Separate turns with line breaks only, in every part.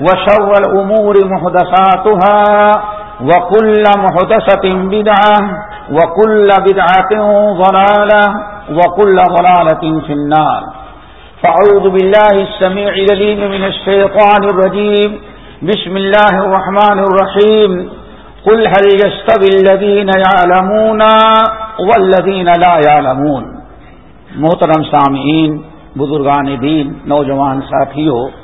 وشر الأمور محدثاتها وكل محدثة بدعة وكل بدعة ضلالة وكل ضلالة في النار. فعوذ بالله السميع لليم من الشيطان الرجيم. بسم الله الرحمن الرحيم. قل هل يستوي الذين يعلمون والذين لا يعلمون؟ محترم سامعین، بزرگان دین، نوجوان ساتھیوں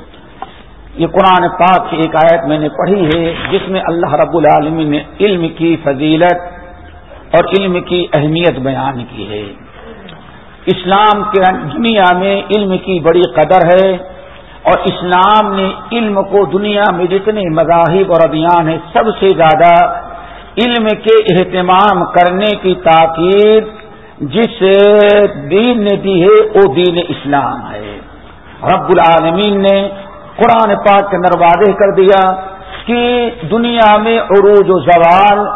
یہ قرآن پاک کی ایک آیت میں نے پڑھی ہے، جس میں اللہ رب العالمین نے علم کی فضیلت اور علم کی اہمیت بیان کی ہے۔ اسلام کے دنیا میں علم کی بڑی قدر ہے اور اسلام نے علم کو دنیا میں جتنے مذاہب اور ابھیان ہیں، سب سے زیادہ علم کے اہتمام کرنے کی تاکید جس دین نے دی ہے، وہ دین اسلام ہے۔ رب العالمین نے قرآن پاک کے اندر واضح کر دیا کہ دنیا میں عروج و زوال،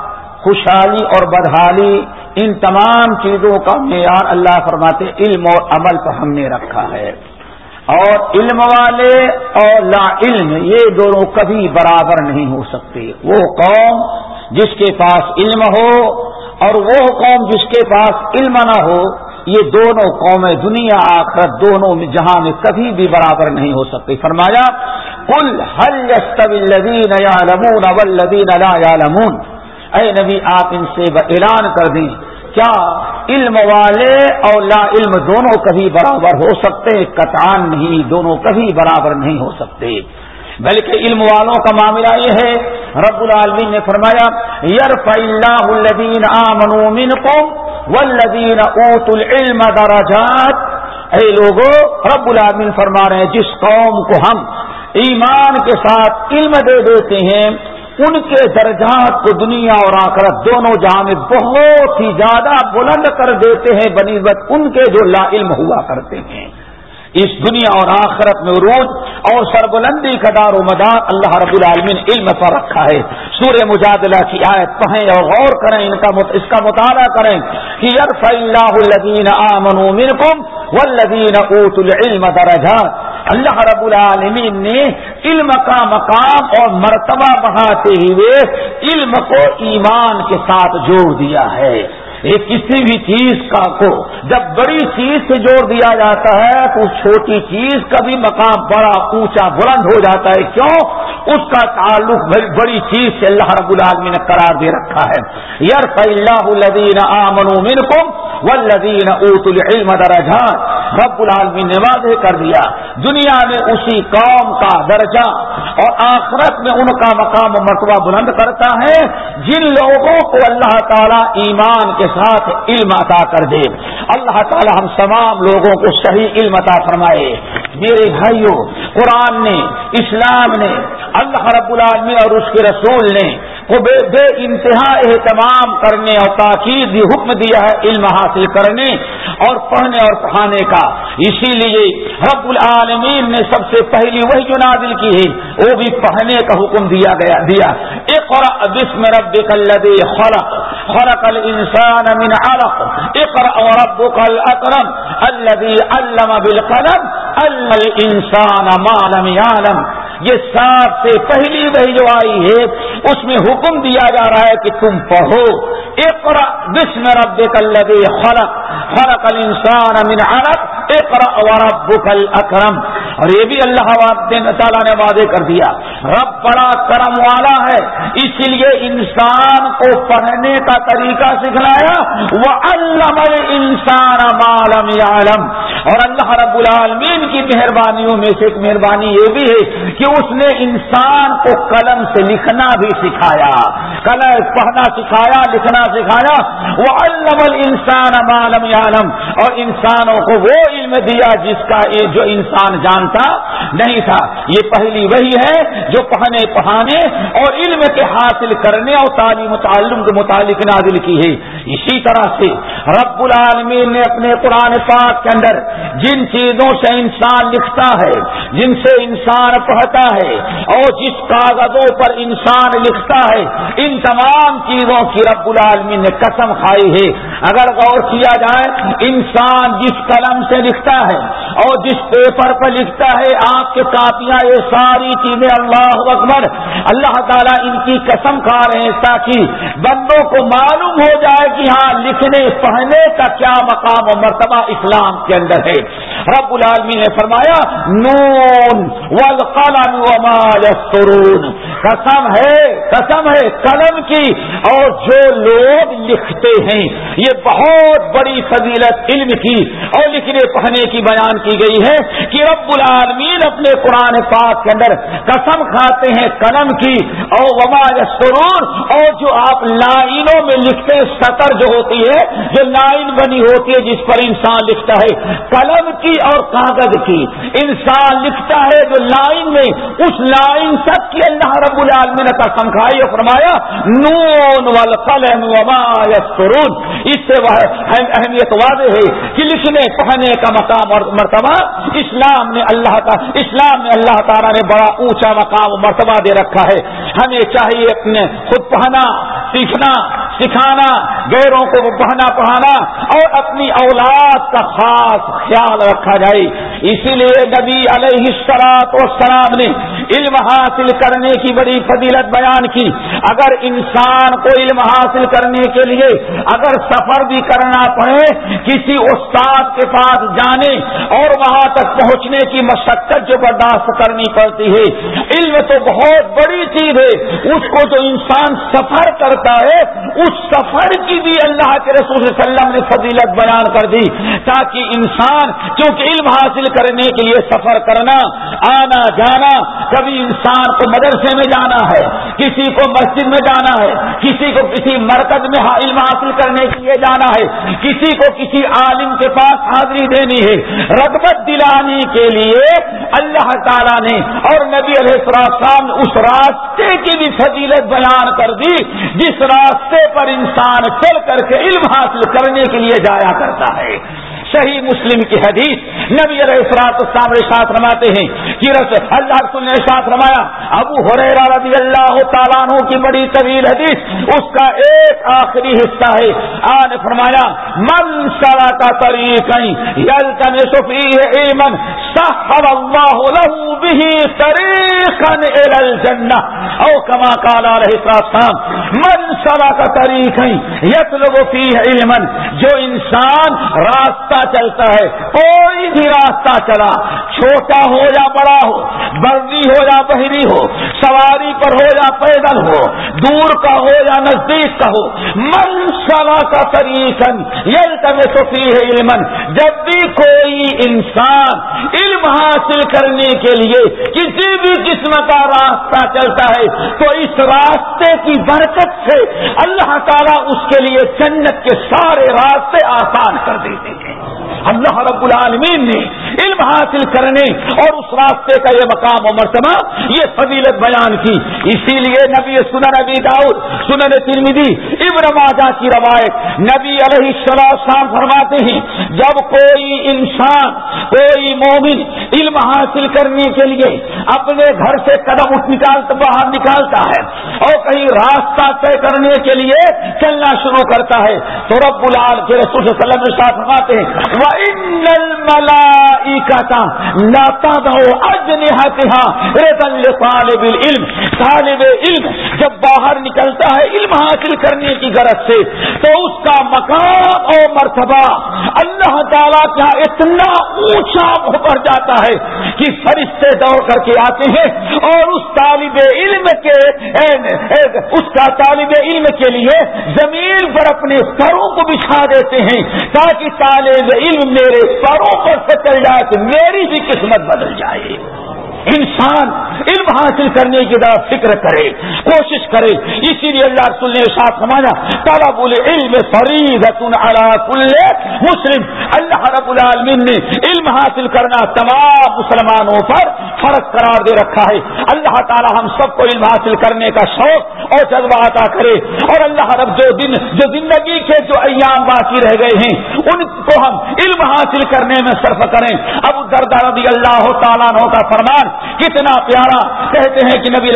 خوشحالی اور بدحالی، ان تمام چیزوں کا معیار اللہ فرماتے علم اور عمل پر ہم نے رکھا ہے۔ اور علم والے اور لا علم، یہ دونوں کبھی برابر نہیں ہو سکتے۔ وہ قوم جس کے پاس علم ہو اور وہ قوم جس کے پاس علم نہ ہو یہ دونوں قومیں دنیا آخرت دونوں میں جہاں میں کبھی بھی برابر نہیں ہو سکتی۔ فرمایا کل حل یا لمون اول لا لمون اے نبی، آپ ان سے اعلان کر دیں۔ کیا علم والے اور لا علم دونوں کبھی برابر ہو سکتے؟ کتان نہیں، دونوں کبھی برابر نہیں ہو سکتے۔ بلکہ علم والوں کا معاملہ یہ ہے، رب العالمین نے فرمایا یار اللہ الدین آمن منکم والذین اوت العلم دراجات اے لوگوں رب العالمین فرما رہے ہیں، جس قوم کو ہم ایمان کے ساتھ علم دے دیتے ہیں، ان کے درجات کو دنیا اور آخرت دونوں جہاں میں بہت ہی زیادہ بلند کر دیتے ہیں بنیبت ان کے جو لا علم ہوا کرتے ہیں۔ اس دنیا اور آخرت میں عروج اور سربلندی کا دار و مدار اللہ رب العالمین علم پر رکھا ہے۔ سورہ مجادلہ کی آیت پڑھیں اور غور کریں، ان کا اس کا مطالعہ کریں کہ یرف اللہ الدین آمن منکم والذین اوت العلم درجات۔ اللہ رب العالمین نے علم کا مقام اور مرتبہ بڑھاتے ہوئے علم کو ایمان کے ساتھ جوڑ دیا ہے۔ کسی بھی چیز کا کو جب بڑی چیز سے جوڑ دیا جاتا ہے تو اس چھوٹی چیز کا بھی مقام بڑا اونچا بلند ہو جاتا ہے۔ کیوں؟ اس کا تعلق بڑی چیز سے اللہ رب العالمین نے قرار دے رکھا ہے۔ یار اللہ الدین آمن منکم والذین اوت العلم درجات۔ رب العالمین نے واضح کر دیا۔ دنیا میں اسی قوم کا درجہ اور آخرت میں ان کا مقام و مرتبہ بلند کرتا ہے، جن لوگوں کو اللہ تعالیٰ ایمان کے ساتھ علم عطا کر دے۔ اللہ تعالیٰ ہم تمام لوگوں کو صحیح علم عطا فرمائے۔ میرے بھائیوں قرآن نے، اسلام نے، اللہ رب العالمین اور اس کے رسول نے کو بے بے انتہا اہتمام کرنے اور تاکید یہ حکم دیا ہے، علم حاصل کرنے اور پڑھنے اور پڑھانے کا۔ اسی لیے رب العالمین نے سب سے پہلی وہی جو نازل کی ہے، وہ بھی پڑھنے کا حکم دیا گیا، دیا۔ اقرا بسم ربك الذي خلق خلق الانسان من علق۔ اقرا وربك الاكرم الذي علم بالقلم، علم الانسان ما لم يعلم یہ سب سے پہلی وہی جو آئی ہے اس میں حکم دیا جا رہا ہے کہ تم پڑھو۔ اقرا بسم ربک الذی خلق خلق الانسان من علق۔ اقرا وربک الاکرم اور یہ بھی اللہ تعالیٰ نے وعدے کر دیا۔ رب بڑا کرم والا ہے، اس لیے انسان کو پڑھنے کا طریقہ سکھلایا۔ وہ علم انسان عالم عالم اور اللہ رب العالمین کی مہربانیوں میں سے ایک مہربانی یہ بھی ہے کہ اس نے انسان کو قلم سے لکھنا بھی سکھایا۔ قلم پڑھنا سکھایا، لکھنا سکھایا۔ وہ علم انسان عالم عالم اور انسانوں کو وہ علم دیا جس کا جو انسان جان نہیں تھا۔ یہ پہلی وہی ہے جو پہنے پڑھانے اور علم کے حاصل کرنے اور تعلیم تعلم کے متعلق نازل کی ہے۔ اسی طرح سے رب العالمین نے اپنے قرآن پاک کے اندر جن چیزوں سے انسان لکھتا ہے، جن سے انسان پڑھتا ہے، اور جس کاغذوں پر انسان لکھتا ہے، ان تمام چیزوں کی رب العالمین نے قسم کھائی ہے۔ اگر غور کیا جائے، انسان جس قلم سے لکھتا ہے اور جس پیپر پر لکھتا ہے، آپ کے کاپیاں یہ ساری چیزیں اللہ اکبر، اللہ تعالیٰ ان کی قسم کھا رہے ہیں تاکہ بندوں کو معلوم ہو جائے کہ ہاں لکھنے پڑھنے کا کیا مقام و مرتبہ اسلام کے اندر ہے۔ رب العالمی نے فرمایا، نون وما یسترون قسم ہے قسم ہے قلم کی۔ اور جو لوگ لکھتے ہیں، یہ بہت بڑی فضیلت علم کی اور لکھنے پڑھنے کی بیان کی گئی ہے کہ رب العالمین اپنے قرآن پاک کے اندر قسم کھاتے ہیں قلم کی اور وما سرور اور جو آپ لائنوں میں لکھتے سطر جو ہوتی ہے، جو لائن بنی ہوتی ہے جس پر انسان لکھتا ہے قلم کی اور کاغذ کی۔ انسان لکھتا ہے جو لائن میں، اس لائن تک کی اللہ رب العالمین نے قسم کھائی اور فرمایا، نون والقلم وما سرون اس سے وہ اہمیت واضح ہے کہ لکھنے، پڑھنے کا مقام اور مرتبہ اسلام نے اللہ کا اسلام میں اللہ تعالیٰ نے بڑا اونچا مقام مرتبہ دے رکھا ہے۔ ہمیں چاہیے اپنے خود پہنا سیکھنا، سکھانا، غیروں کو پڑھنا، پڑھانا اور اپنی اولاد کا خاص خیال رکھا جائے۔ اسی لیے نبی علیہ السلاط والسلام نے علم حاصل کرنے کی بڑی فضیلت بیان کی۔ اگر انسان کو علم حاصل کرنے کے لیے اگر سفر بھی کرنا پڑے، کسی استاد کے پاس جانے اور وہاں تک پہنچنے کی مشقت جو برداشت کرنی پڑتی ہے۔ علم تو بہت بڑی چیز ہے، اس کو جو انسان سفر کرتا ہے، اس سفر کی بھی اللہ کے رسول صلی اللہ علیہ وسلم نے فضیلت بیان کر دی۔ تاکہ انسان کیونکہ علم حاصل کرنے کے لیے سفر کرنا، آنا جانا کبھی انسان کو مدرسے میں جانا ہے، کسی کو مسجد میں جانا ہے، کسی کو کسی مرکز میں ہاں علم حاصل کرنے کے لیے جانا ہے، کسی کو کسی عالم کے پاس حاضری دینی ہے، رغبت دلانے کے لیے اللہ تعالیٰ نے اور نبی علیہ السلام اس راستے کی بھی فضیلت بیان کر دی، جس راستے پر انسان چل کر کے علم حاصل کرنے کے لیے جایا کرتا ہے۔ صحیح مسلم کی حدیث نبی علیہ افراد اسلام ساتھ رماتے ہیں کہ اللہ رسول نے ساتھ رمایا ابو حریرہ رضی اللہ تعالیٰ عنہ کی بڑی طویل حدیث، اس کا ایک آخری حصہ ہے۔ آج فرمایا، من سرا کا طریق ایمن سحر اللہ له به طریقا الى الجنہ۔ او کما قال علیہ السلام من سرا کا طریق یطلب فیہ علما، جو انسان راستہ چلتا ہے۔ کوئی بھی راستہ چلا، چھوٹا ہو یا بڑا ہو بردی ہو یا بحری ہو، سواری پر ہو یا پیدل ہو، دور کا ہو یا نزدیک کا ہو، من سلا کا طریقن یل تمہیں سفی ہے علم جب بھی کوئی انسان علم حاصل کرنے کے لیے کسی بھی قسم کا راستہ چلتا ہے، تو اس راستے کی برکت سے اللہ تعالیٰ اس کے لیے جنت کے سارے راستے آسان کر دیتے ہیں۔ اللہ رب العالمین نے علم حاصل کرنے اور اس راستے کا یہ مقام و مرتبہ، یہ فضیلت بیان کی۔ اسی لیے نبی سنن نبی داؤد، سنن ترمیدی ابن ماجہ کی روایت نبی علیہ السلام فرماتے ہیں، جب کوئی انسان، کوئی مومن علم حاصل کرنے کے لیے اپنے گھر سے قدم اٹھ نکالتا، باہر نکالتا ہے اور کہیں راستہ طے کرنے کے لیے چلنا شروع کرتا ہے، تو رب العال کے رسول صلی اللہ علیہ وسلم فرماتے ہیں وَإِنَّ الْمَلَائِكَةَ لَتَدْعُ أَجْنِحَتِهَا رِضًا لِطَالِبِ الْعِلْمِ۔ طالب علم جب باہر نکلتا ہے، علم حاصل کرنے کی غرض سے، تو اس کا مقام اور مرتبہ اللہ تعالیٰ کا اتنا اونچا بھر جاتا ہے کہ فرشتے دوڑ کر کے آتے ہیں اور اس طالب علم کے اس کا طالب علم کے لیے زمین پر اپنے سروں کو بچھا دیتے ہیں تاکہ طالب علم میرے سروں پر سے چل جائے تو میری بھی قسمت بدل جائے۔ انسان علم حاصل کرنے کی طرف فکر کرے، کوشش کرے۔ اسی لیے اللہ رسول نے ساتھ سمانا طلب العلم فریض کل مسلم۔ اللہ رب العالمین نے علم حاصل کرنا تمام مسلمانوں پر فرق قرار دے رکھا ہے۔ اللہ تعالی ہم سب کو علم حاصل کرنے کا شوق اور جذبہ عطا کرے۔ اور اللہ رب جو دن، جو زندگی کے جو ایام باقی رہ گئے ہیں، ان کو ہم علم حاصل کرنے میں صرف کریں۔ اب دردہ رضی اللہ تعالیٰ کا فرمان کتنا پیارا کہتے ہیں کہ نبی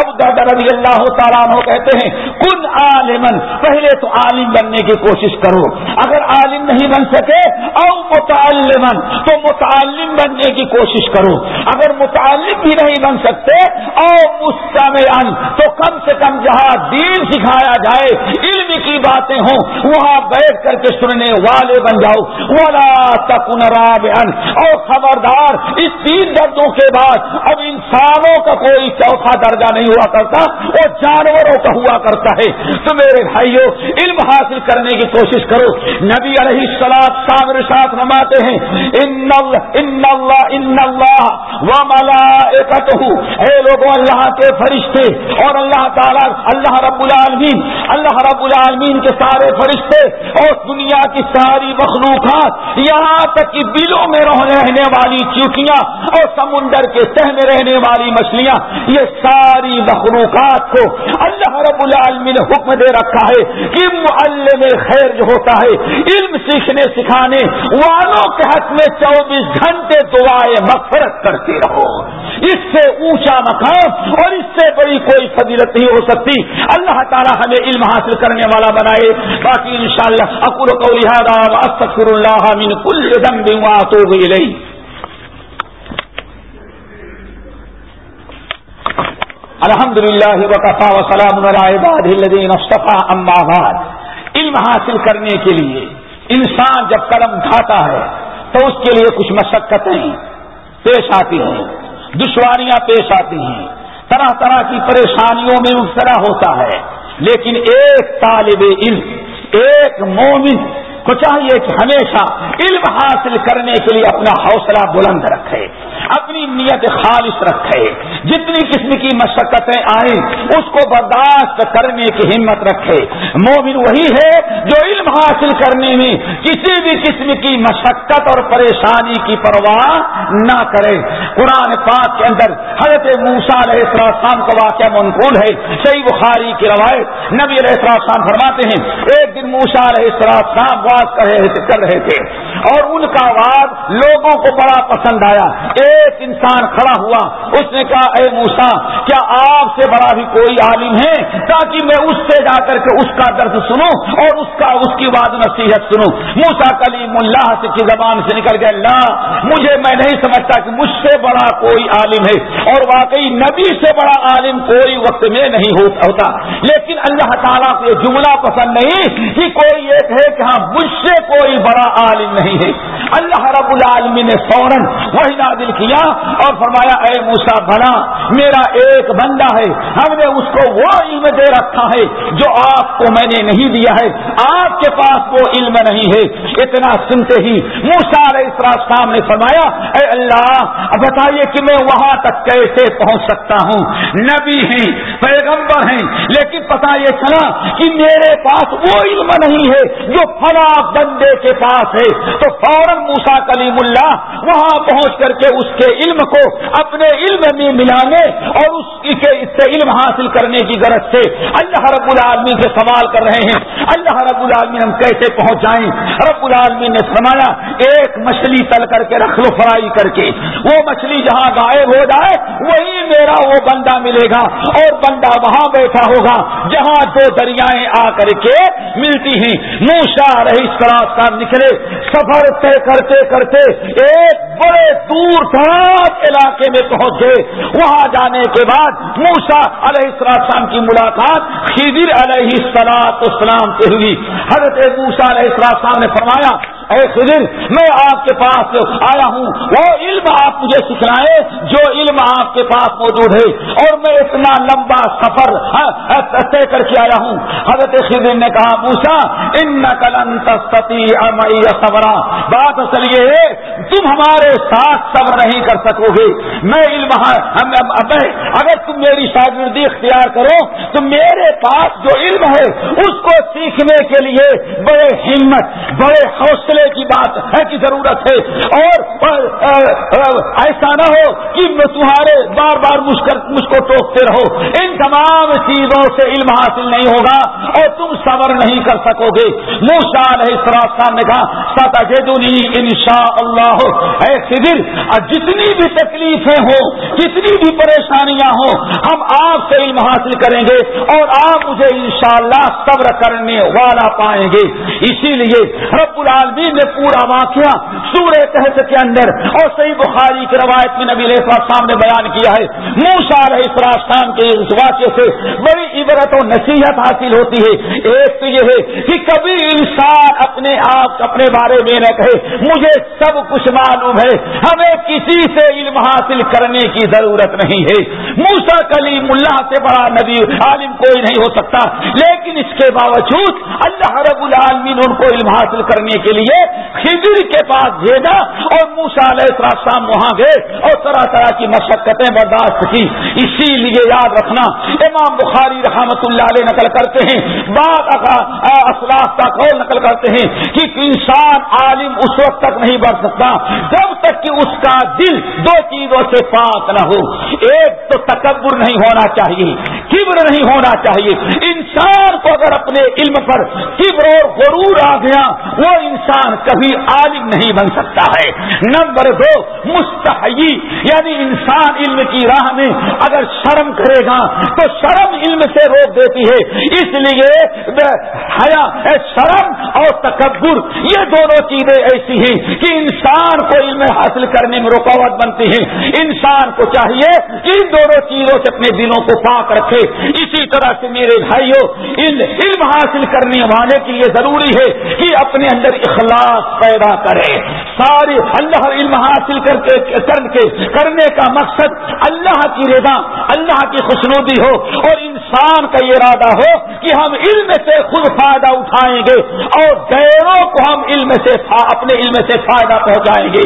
اب دادا رضی اللہ تعالیٰ کہتے ہیں، کن عالمن پہلے تو عالم بننے کی کوشش کرو، اگر نہیں بن سکے او متعلمن تو متعلم بننے کی کوشش کرو۔ اگر متعلم بھی نہیں بن سکتے، او مستمعن تو کم سے کم جہاں دین سکھایا جائے، علم کی باتیں ہوں، وہاں بیٹھ کر کے سننے والے بن جاؤ۔ ولا تکن رابعن اور خبردار، اس تین دردوں کے بعد اب انسانوں کا کوئی چوتھا درجہ نہیں ہوا کرتا، وہ جانوروں کا ہوا کرتا ہے۔ تو میرے بھائیوں علم حاصل کرنے کی کوشش کرو۔ نبی علیہ سلاد سامر ساتھ نماتے ہیں ان اللہ ان اللہ و ملا اے لوگوں، اللہ کے فرشتے اور اللہ تعالیٰ، اللہ رب العالمین، اللہ رب العالمین کے سارے فرشتے اور دنیا کی ساری مخلوقات یہاں تک کہ بلوں میں رہنے والی چوٹیاں اور سمندر کے تہ میں رہنے والی مچھلیاں، یہ ساری مخلوقات کو اللہ رب العالمین نے حکم دے رکھا ہے کہ معلم خیر جو ہوتا ہے، علم سیکھنے سکھانے والوں کے حق میں چوبیس گھنٹے دعائیں مغفرت کرتے رہو۔ اس سے اونچا مقام اور اس سے بڑی کوئی فضیلت نہیں ہو سکتی۔ اللہ تعالیٰ ہمیں علم حاصل کرنے والا بنائے۔ باقی انشاءاللہ اکر کو لہٰذا استغفر اللہ من کل ذنب واتوب الیہ۔ الحمد للہ وقفا وسلام بعد۔ علم حاصل کرنے کے لیے انسان جب قلم اٹھاتا ہے تو اس کے لیے کچھ مشقتیں پیش آتی ہیں، دشواریاں پیش آتی ہیں۔ طرح طرح کی پریشانیوں میں مبتلا ہوتا ہے۔ لیکن ایک طالب علم، ایک مومن کو چاہیے کہ ہمیشہ علم حاصل کرنے کے لیے اپنا حوصلہ بلند رکھے۔ اپنی نیت خالص رکھے۔ جتنی قسم کی مشقتیں آئیں، اس کو برداشت کرنے کی ہمت رکھے۔ مومن وہی ہے جو علم حاصل کرنے میں کسی بھی قسم کی مشقت اور پریشانی کی پرواہ نہ کرے۔ قرآن پاک کے اندر حضرت موسا علیہ السلام کا واقعہ منقول ہے۔ صحیح بخاری کی روایت نبی علیہ السلام فرماتے ہیں، ایک دن موسا علیہ السلام کر رہے تھے اور ان کا آواز لوگوں کو بڑا پسند آیا۔ ایک انسان کھڑا ہوا، اس نے کہا، اے موسا کیا آپ سے بڑا بھی کوئی عالم ہے؟ تاکہ میں اس سے جا کر کے اس کا درد سنوں اور اس کا، اس کی بات نصیحت سنوں۔ موسا کلیم اللہ سے کی زبان سے نکل گیا اللہ مجھے میں نہیں سمجھتا کہ مجھ سے بڑا کوئی عالم ہے۔ اور واقعی نبی سے بڑا عالم کوئی وقت میں نہیں ہوتا۔ لیکن اللہ تعالیٰ کو یہ جملہ پسند نہیں کہ کوئی ایک ہے کہ ہاں مجھ سے کوئی بڑا عالم نہیں ہے۔ اللہ رب العالمین نے فوراً وہی نادل کیا اور فرمایا، اے موسا بنا، میرا ایک بندہ ہے، ہم نے اس کو وہ علم دے رکھا ہے جو آپ کو میں نے نہیں دیا ہے، آپ کے پاس وہ علم نہیں ہے. اتنا سنتے ہی موسا اسلام نے فرمایا، اے اللہ بتائیے کہ میں وہاں تک کیسے پہنچ سکتا ہوں؟ نبی ہیں، پیغمبر ہیں، لیکن پتا یہ چلا کہ میرے پاس وہ علم نہیں ہے جو فلا بندے کے پاس ہے۔ تو فوراً موسا کلیم اللہ وہاں پہنچ کر کے اس کے علم کو اپنے علم میں ملانے اور اس کے اس سے علم حاصل کرنے کی غرض سے اللہ رب العالمین سے سوال کر رہے ہیں۔ اللہ رب العالمین ہم کیسے پہنچ جائیں رب العالمین نے فرمایا، ایک مچھلی تل کر کے رکھ لو فرائی کر کے۔ وہ مچھلی جہاں غائب ہو جائے، وہی میرا وہ بندہ ملے گا اور بندہ وہاں بیٹھا ہوگا جہاں دو دریائیں آ کر کے ملتی ہیں۔ موشا رہی کا نکلے، سفر طے کرتے کرتے ایک بڑے دور دراز علاقے میں پہنچ گئے۔ وہاں جانے کے بعد موسا علیہ السلام کی ملاقات خضر علیہ السلام اسلام سے ہوئی۔ حضرت موسا علیہ السلام نے فرمایا اے خضر، میں آپ کے پاس آیا ہوں وہ علم آپ مجھے سکھلائے، جو علم آپ کے پاس موجود ہے۔ اور میں اتنا لمبا سفر ہاں، طے کر کے آیا ہوں۔ حضرت خضر نے کہا موسا ان نقل صبرا۔ بات اصل یہ ہے، تم ہمارے ساتھ صبر نہیں کر سکو گے۔ میں علم ہاں، اگر تم میری شاگردی اختیار کرو، تو میرے پاس جو علم ہے، اس کو سیکھنے کے لیے بڑے ہمت، بڑے حوصلے کی بات ہے کی ضرورت ہے اور ایسا نہ ہو کہ تمہارے بار بار مجھ کو ٹوکتے رہو۔ ان تمام چیزوں سے علم حاصل نہیں ہوگا اور تم صبر نہیں کر سکو گے۔ موسا علیہ السلام نے کہا ستا جدنی ان شاء اللہ دل جتنی بھی تکلیفیں ہوں، جتنی بھی پریشانیاں ہوں، ہم آپ سے علم حاصل کریں گے اور آپ مجھے انشاءاللہ صبر کرنے والا پائیں گے۔ اسی لیے رب العالمین نے پورا واقعہ سورہ تحت کے اندر اور صحیح بخاری کی روایت میں نبی علیہ السلام نے بیان کیا ہے۔ موسا علیہ السلام کے اس واقعے سے بڑی عبرت و نصیحت حاصل ہوتی ہے۔ ایک تو یہ ہے کہ کبھی انسان اپنے آپ اپنے بارے میں نہ کہے۔ مجھے سب کچھ معلوم ہے۔ ہمیں کسی سے علم حاصل کرنے کی ضرورت نہیں ہے۔ موسا کلیم اللہ سے بڑا نبی، عالم کوئی نہیں ہو سکتا۔ لیکن اس کے باوجود اللہ رب العالمین ان کو علم حاصل کرنے کے لیے خضر کے پاس بھیجا اور موسا علیہ السلام وہاں گئے اور طرح طرح کی مشقتیں برداشت کی۔ اسی لیے یاد رکھنا، امام بخاری رحمت اللہ علیہ نقل کرتے ہیں۔ بعد اسلاف کا قول نقل کرتے ہیں کہ انسان عالم اس وقت تک نہیں بڑھ سکتا جب تک کہ اس کا دل دو چیزوں سے پاک نہ ہو۔ ایک تو تکبر نہیں ہونا چاہیے کبر نہیں ہونا چاہیے۔ انسان کو اگر اپنے علم پر کبر اور غرور آ گیا، وہ انسان کبھی عالم نہیں بن سکتا ہے۔ نمبر دو مستحی یعنی انسان علم کی راہ میں اگر شرم کرے گا، تو شرم علم سے روک دیتی ہے۔ اس لیے حیا شرم اور تکبر، یہ دونوں چیزیں ایسی ہیں کہ انسان کو علم حاصل کرنے میں رکاوٹ بنتی ہیں۔ انسان کو چاہیے کہ ان دونوں چیزوں سے اپنے دلوں کو پاک رکھے۔ اسی طرح سے میرے بھائیوں علم حاصل کرنے والے کے لیے ضروری ہے کہ اپنے اندر اخلاق پیدا کرے۔ سارے اللہ علم حاصل کر کے کرنے کا مقصد اللہ کی رضا، اللہ کی خوشنودی ہو اور ان انسان کا یہ ارادہ ہو کہ ہم علم سے خود فائدہ اٹھائیں گے اور غیروں کو ہم علم سے اپنے علم سے فائدہ پہنچائیں گے۔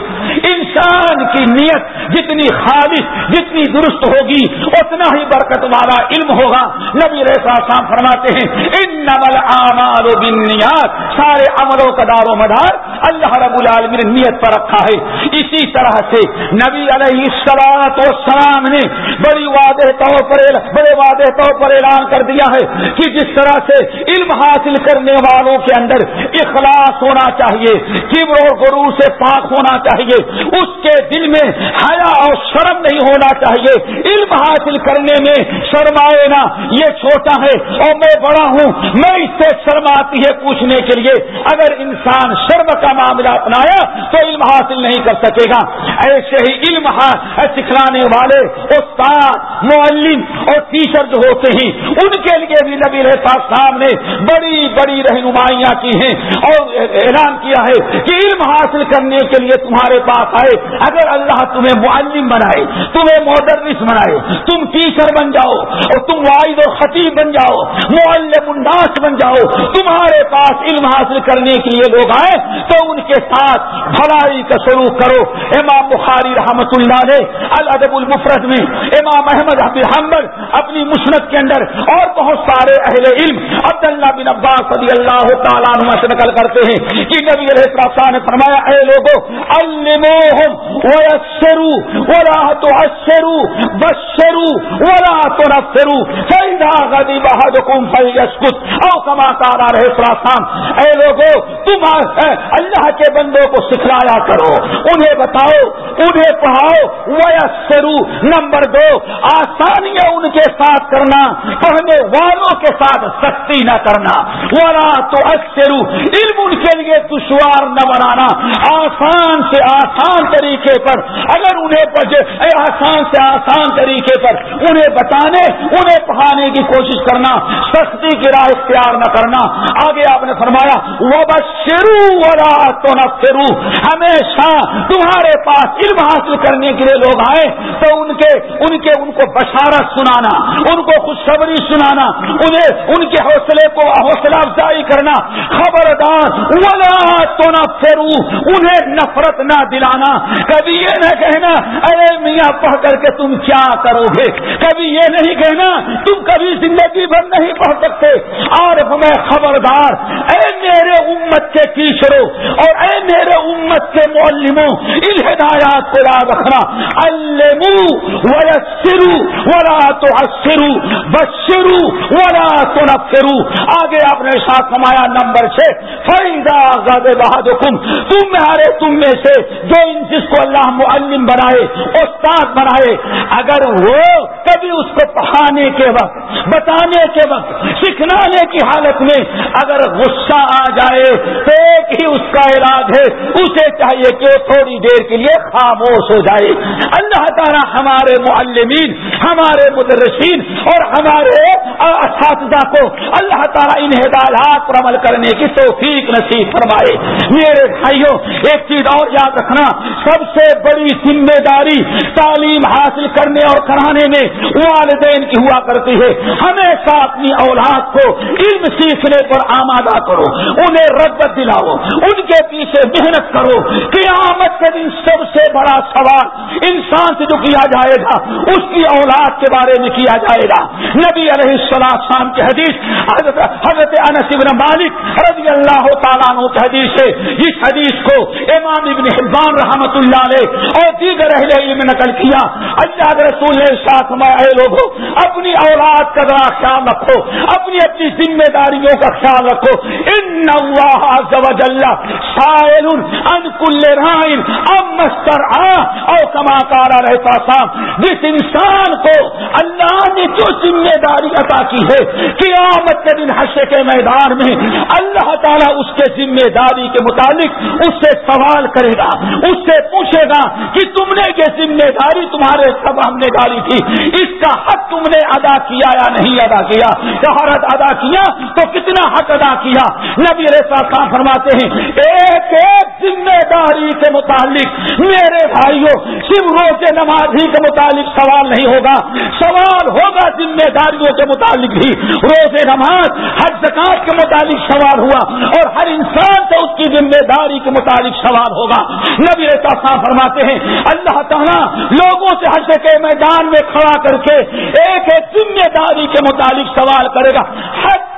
انسان کی نیت جتنی خالص، جتنی درست ہوگی، اتنا ہی برکت والا علم ہوگا۔ نبی ریسا شام فرماتے ہیں ان نمل آمار و بنیاد سارے عملوں کا دار و مدار اللہ رب العالمین نے نیت پر رکھا ہے۔ اسی طرح سے نبی علیہ السلام نے بڑی واضح طور پر بڑے واضح طور پر اعلان کر دیا ہے کہ جس طرح سے علم حاصل کرنے والوں کے اندر اخلاص ہونا چاہیے، کبر اور گرو سے پاک ہونا چاہیے، اس کے دل میں حیا اور شرم نہیں ہونا چاہیے۔ علم حاصل کرنے میں شرمائے نا یہ چھوٹا ہے اور میں بڑا ہوں، میں اس سے شرماتی ہے پوچھنے کے لیے۔ اگر انسان شرم کا معاملہ اپنایا تو علم حاصل نہیں کر سکے گا۔ ایسے ہی علم ہاں، سکھلانے والے، استاد، معلم اور ٹیچر جو ہوتے ہیں ان کے لیے بھی نبی صاحب نے بڑی بڑی رہنمائیاں کی ہیں اور اعلان کیا ہے کہ علم حاصل کرنے کے لیے تمہارے پاس آئے۔ اگر اللہ تمہیں معلم بنائے، تمہیں مودرس بنائے، تم ٹیچر بن جاؤ اور تم واحد و خطیب بن جاؤ، معلم الناس بن جاؤ، تمہارے پاس علم حاصل کرنے کے لیے لوگ آئے، تو ان کے ساتھ بھلائی کا شروع کرو۔ امام بخاری رحمت اللہ نے الادب المفرد میں، امام احمد حفیظ حمد اپنی مسنت کے اندر اندر اور بہت سارے اہل علم عبداللہ بن عباس رضی اللہ تعالیٰ عنہ سے نقل کرتے ہیں کہ نبی علیہ السلام نے فرمایا، اے لوگوں علموہم ویسروا ولا تعسروا بشروا ولا تنفروا فإذا غضب أحدكم فليسكت، او كما قال علیہ السلام اے لوگوں تم اللہ کے بندوں کو سکھلایا کرو، انہیں بتاؤ، انہیں پڑھاؤ ویسروا نمبر دو، آسانیاں ان کے ساتھ کرنا پڑھنے والوں کے ساتھ سختی نہ کرنا۔ ولا تو اکثر علم ان کے لیے دشوار نہ بنانا آسان سے آسان طریقے پر اگر انہیں آسان سے آسان طریقے پر انہیں بتانے، انہیں پڑھانے کی کوشش کرنا، سختی کی راہ اختیار نہ کرنا۔ آگے آپ نے فرمایا وہ بس شروع والا تو نہ فرو ہمیشہ تمہارے پاس علم حاصل کرنے کے لیے لوگ آئے تو ان کے ان کے، ان کو بشارت سنانا، ان کو خوشخبری سنانا، انہیں ان کے حوصلے کو حوصلہ افزائی کرنا۔ خبردار، ولا تو نہ پھیرو انہیں نفرت نہ دلانا۔ کبھی یہ نہ کہنا، ارے میاں پڑھ کر کے تم کیا کرو گے؟ کبھی یہ نہیں کہنا، تم کبھی زندگی بھر نہیں پڑھ سکتے۔ اور میں خبردار، اے میرے امت کے ٹیچروں اور اے میرے امت کے معلموں، ان ہدایات کو یاد رکھنا۔ المو ویسرو ولا تو بشرو ولا تو نفرو آگے آپ نے ساتھ کمایا نمبر چھ فائدہ بہاد تم میں تم میں سے جو ان جس کو اللہ معلم بنائے، استاد بنائے، اگر وہ کبھی اس کو پڑھانے کے وقت، بتانے کے وقت، سکھلانے کی حالت میں اگر غصہ آ جائے، تو ایک ہی اس کا علاج ہے، اسے چاہیے کہ تھوڑی دیر کے لیے خاموش ہو جائے۔ اللہ تعالیٰ ہمارے معلمین، ہمارے مدرسین اور ہمارے ہمارے اساتذہ اچھا کو اللہ تعالیٰ ان ہدایات پر عمل کرنے کی توفیق نصیب فرمائے۔ میرے بھائیوں، ایک چیز اور یاد رکھنا، سب سے بڑی ذمہ داری تعلیم حاصل کرنے اور کرانے میں والدین کی ہوا کرتی ہے۔ ہمیشہ اپنی اولاد کو علم سیکھنے پر آمادہ کرو، انہیں رغبت دلاؤ، ان کے پیچھے محنت کرو۔ قیامت کے دن سب سے بڑا سوال انسان سے جو کیا جائے گا، اس کی اولاد کے بارے میں کیا جائے گا۔ نبی علیہ السلام کی حدیث، حضرت حضرت انس بن مالک رضی اللہ تعالیٰ عنہ کی حدیث ہے۔ اس حدیث کو امام ابن حبان رحمت اللہ نے اور دیگر اہل علم نقل کیا۔ اللہ کے رسول نے ساتھ میں اے لوگوں اپنی اولاد کا ذرا خیال رکھو، اپنی اپنی ذمہ داریوں کا خیال رکھو۔ ان اللہ عز و جل سائل ان کل رائن ام مسترعا او کما کارا رہتا سام جس انسان کو اللہ نے جو ذمہ داری عطا کی ہے قیامت کے دن حشر کے میدان میں اللہ تعالیٰ اس کے ذمہ داری کے متعلق اس سے سوال کرے گا، اس سے پوچھے گا کہ تم نے یہ ذمہ داری تمہارے سب ہم نے ڈالی تھی، اس کا حق تم نے ادا کیا یا نہیں ادا کیا؟ شہارت ادا کیا تو کتنا حق ادا کیا؟ نبی ساتھ فرماتے ہیں، ایک ایک ذمہ داری کے متعلق میرے بھائیوں صرف روزے نمازی کے متعلق سوال نہیں ہوگا، سوال ہوگا ذمہ داریوں کے متعلق بھی روزے نماز ہر زکات کے متعلق سوال ہوا اور ہر انسان سے اس کی ذمہ داری کے متعلق سوال ہوگا۔ نبی رہتا فرماتے ہیں، اللہ تعالیٰ لوگوں سے حج کے میدان میں کھڑا کر کے ایک ایک ذمہ داری کے متعلق سوال کرے گا۔ حج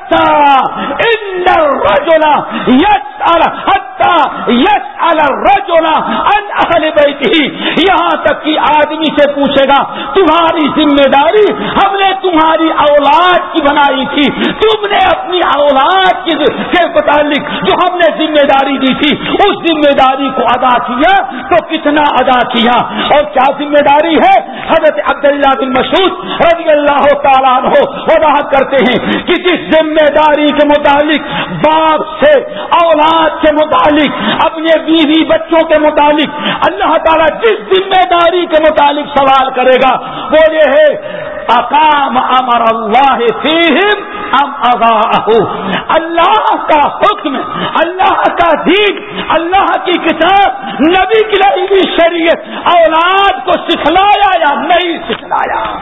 یہاں تک کہ آدمی سے پوچھے گا، تمہاری ذمہ داری ہم نے تمہاری اولاد کی بنائی تھی، تم نے اپنی اولاد کے متعلق جو ہم نے ذمہ داری دی تھی، اس ذمہ داری کو ادا کیا تو کتنا ادا کیا؟ اور کیا ذمہ داری ہے؟ حضرت عبداللہ بن مسعود رضی اللہ تعالیٰ ہو وضاحت کرتے ہیں کہ جس ذمہ داری کے متعلق، باپ سے، اولاد کے متعلق، اپنے بیوی بچوں کے متعلق۔ اللہ تعالیٰ جس ذمہ داری کے متعلق سوال کرے گا، وہ یہ ہے، اقام امر اللہ فیہم اللہ کا حکم، اللہ کا دین، اللہ کی کتاب، نبی کی لڑی شریعت، اولاد کو سکھلایا یا نہیں سکھلایا؟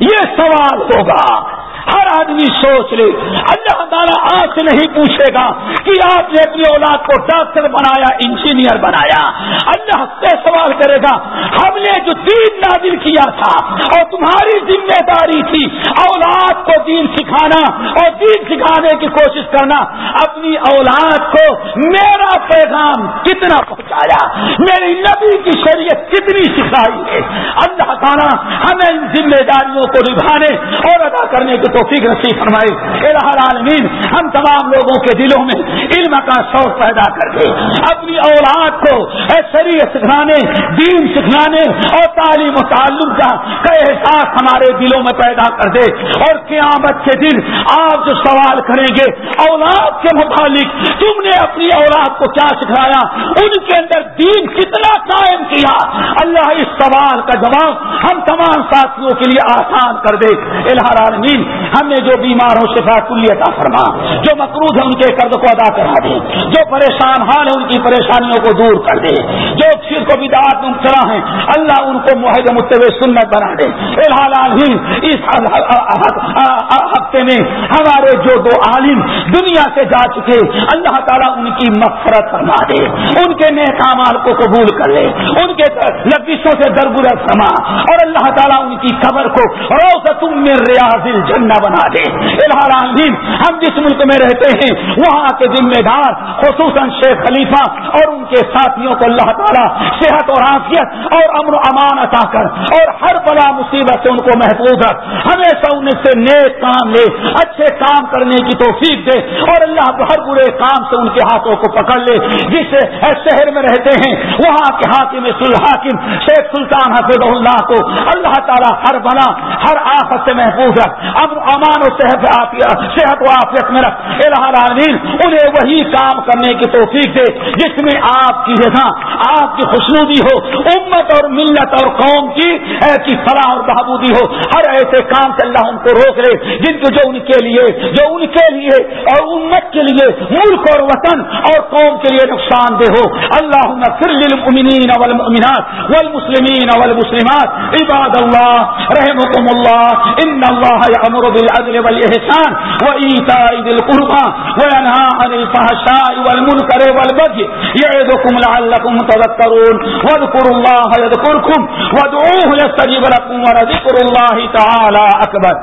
یہ سوال ہوگا۔ ہر آدمی سوچ لے۔ اللہ تعالیٰ آپ سے نہیں پوچھے گا کہ آپ نے اپنی اولاد کو ڈاکٹر بنایا، انجینئر بنایا۔ اللہ سے سوال کرے گا، ہم نے جو دین نازل کیا تھا اور تمہاری ذمہ داری تھی، اور سکھانا اور دین سکھانے کی کوشش کرنا۔ اپنی اولاد کو میرا پیغام کتنا پہنچایا میری نبی کی شریعت کتنی سکھائی ہے۔ اللہ تعالیٰ ہمیں ان ذمہ داریوں کو نبھانے اور ادا کرنے کی توفیق نصیب فرمائی العالمین، ہم تمام لوگوں کے دلوں میں علم کا شوق پیدا کر دے۔ اپنی اولاد کو شریعت سکھانے، دین سکھانے اور تعلیم و تعلق کا احساس ہمارے دلوں میں پیدا کر دے۔ اور قیامت کے دن آپ جو سوال کریں گے، اولاد کے متعلق تم نے اپنی اولاد کو کیا سکھایا؟ ان کے اندر دین کتنا قائم کیا؟ اللہ اس سوال کا جواب ہم تمام ساتھیوں کے لیے آسان کر دے۔ العالمین ہم نے جو بیمار ہو شفا کلی عطا فرما، جو مقروض ہے ان کے قرض کو ادا کرا دے، جو پریشان حال ہے ان کی پریشانیوں کو دور کر دے، جو پھر کو بھی دعات مبتلا ہیں، اللہ ان کو معاہدے متو سنت بنا دے۔ ہی اس ہفتے میں ہمارے جو دو عالم دنیا سے جا چکے، اللہ تعالیٰ ان کی مفرت فرما دے، ان کے نیک مال کو قبول کر لے، ان کے لبیشوں سے درگزر فرما، اور اللہ تعالیٰ ان کی خبر کو روز تم میں ریاض الجنہ بنا دے۔ العالمین، ہم جس ملک میں رہتے ہیں، وہاں کے ذمہ دار، خصوصاً شیخ خلیفہ اور ان کے ساتھیوں کو اللہ تعالیٰ صحت اور عافیت اور امن و امان عطا کر اور ہر بلا مصیبت سے ان کو محفوظ رکھ۔ ہمیشہ ان سے نیک کام لے اچھے کام کرنے کی توفیق دے اور اللہ ہر برے کام سے ان کے ہاتھوں کو پکڑ لے۔ جس شہر میں رہتے ہیں، وہاں کے حاکم سلحاکم شیخ سلطان حفظ اللہ کو اللہ تعالیٰ ہر بنا، ہر آفت سے محفوظ رکھ۔ امن امان و صحت صحت و آفیت میں رکھ۔ العالمین، انہیں وہی کام کرنے کی توفیق دے جس میں آپ کی جگہ آپ کی خوشنودی ہو، امت اور ملت اور قوم کی ایسی فلاح اور بہبودی ہو۔ ہر ایسے کام سے اللہ ان کو روک لے، جن کو جو ان کے لیے، جو ان کے لیے، اور امت کے لیے، ملک اور وطن اور قوم کے لیے نقصان دہ ہو۔ اللہ للمؤمنین والمؤمنات والمسلمین والمسلمات. عباد اللہ رحمكم اللہ، ان اللہ یامر بالعدل والإحسان وإيتاء ذي القربى وينهى عن الفحشاء والمنكر والبغي يعظكم لعلكم تذكرون واذكروا الله يذكركم وادعوه يستجيب لكم ولذكر الله تعالى أكبر